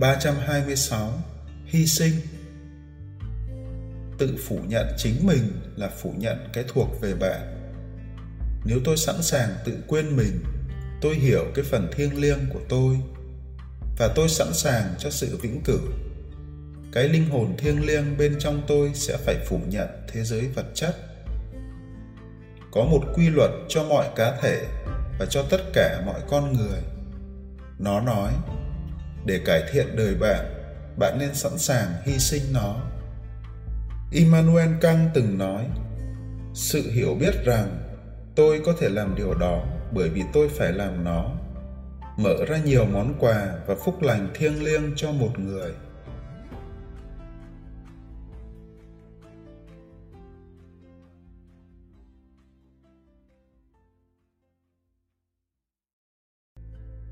326 Hy sinh Tự phủ nhận chính mình là phủ nhận cái thuộc về bạn. Nếu tôi sẵn sàng tự quên mình, tôi hiểu cái phần thiêng liêng của tôi và tôi sẵn sàng cho sự vĩnh cửu. Cái linh hồn thiêng liêng bên trong tôi sẽ phải phủ nhận thế giới vật chất. Có một quy luật cho mọi cá thể và cho tất cả mọi con người. Nó nói, để cải thiện đời bạn, bạn nên sẵn sàng hy sinh nó. Immanuel Kant từng nói, sự hiểu biết rằng tôi có thể làm điều đó bởi vì tôi phải làm nó mở ra nhiều món quà và phúc lành thiêng liêng cho một người